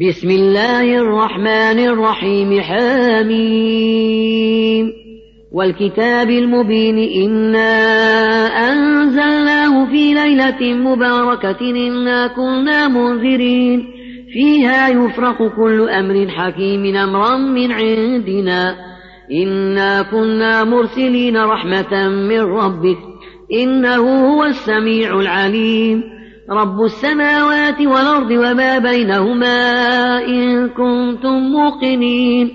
بسم الله الرحمن الرحيم حاميم. والكتاب المبين إنا أنزلناه في ليلة مباركة إنا كنا منذرين. فيها يفرق كل أمر حكيم أمرا من عندنا. إنا كنا مرسلين رحمة من ربك إنه هو السميع العليم. رب السماوات والأرض وما بينهما إن كنتم موقنين.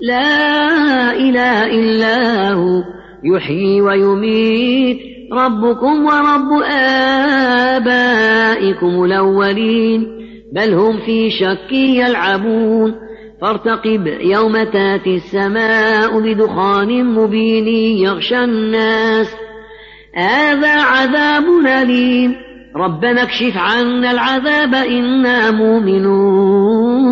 لا إله إلا هو يحيي ويميت ربكم ورب آبائكم الأولين. بل هم في شك يلعبون. فارتقب يوم تأتي السماء بدخان مبين يغشى الناس. هذا عذاب أليم. ربنا اكشف عنا العذاب إنا مؤمنون.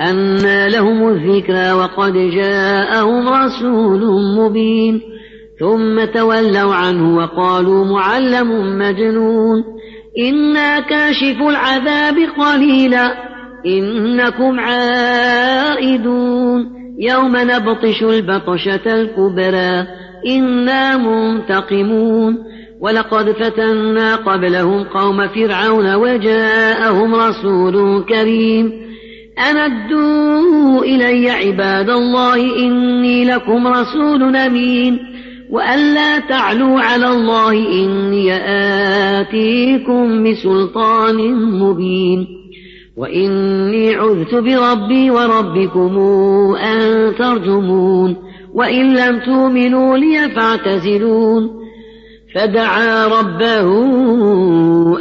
أنا لهم الذكرى وقد جاءهم رسول مبين. ثم تولوا عنه وقالوا معلم مجنون. إنا كاشف العذاب قليلا. إنكم عائدون. يوم نبطش البطشة الكبرى. إنا منتقمون. ولقد فتنا قبلهم قوم فرعون وجاءهم رسول كريم. أمدوا إلي عباد الله إني لكم رسول أمين. وألا تعلوا على الله إني آتيكم بسلطان مبين. وإني عذت بربي وربكم أن ترجمون. وإن لم تؤمنوا لي فاعتزلون. فدعا ربه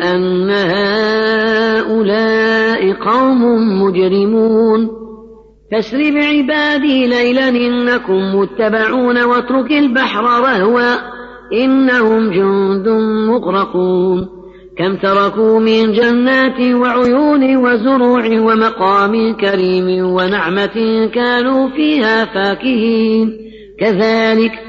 أن هؤلاء قوم مجرمون. فاسر بعبادي ليلا إنكم متبعون واترك البحر رهوا إنهم جند مغرقون. كم تركوا من جنات وعيون وزروع ومقام كريم ونعمة كانوا فيها فاكهين. كذلك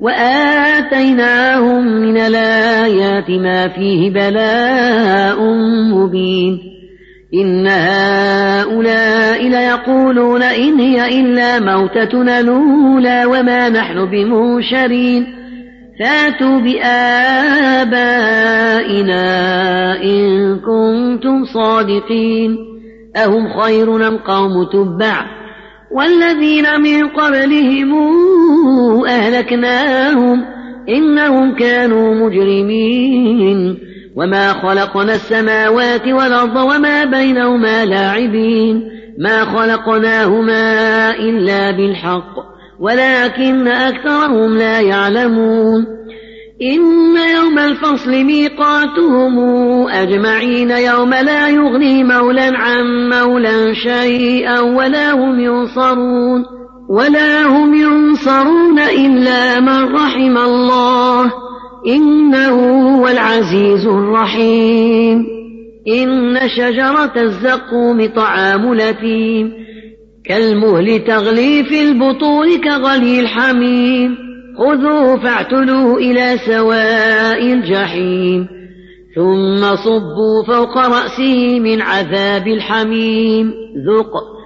وآتيناهم من الآيات ما فيه بلاء مبين. إن هؤلاء ليقولون إن هي إلا موتتنا الأولى وما نحن بمنشرين. فاتوا بآبائنا إن كنتم صادقين. أهم خير أم قوم تبع؟ والذين من قبلهم أهلكناهم إنهم كانوا مجرمين وما خلقنا السماوات والأرض وما بينهما لاعبين ما خلقناهما إلا بالحق ولكن أكثرهم لا يعلمون إن يوم الفصل ميقاتهم أجمعين يوم لا يغني مولا عن مولا شيئا ولا هم ينصرون ولا هم ينصرون إلا من رحم الله إنه هو العزيز الرحيم إن شجرة الزقوم طعام لثيم كالمهل تغلي في البطون كغلي الحميم خذوه فاعتلوه إلى سواء الجحيم ثم صبوا فوق رأسه من عذاب الحميم ذق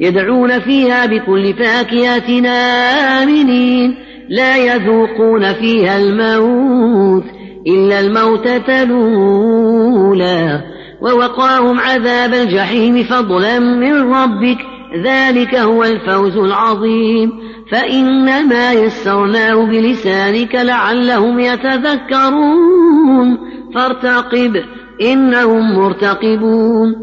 يدعون فيها بكل فاكهة آمنين. لا يذوقون فيها الموت إلا الموتة الأولى ووقاهم عذاب الجحيم فضلا من ربك. ذلك هو الفوز العظيم. فإنما يسرناه بلسانك لعلهم يتذكرون. فارتقب إنهم مرتقبون.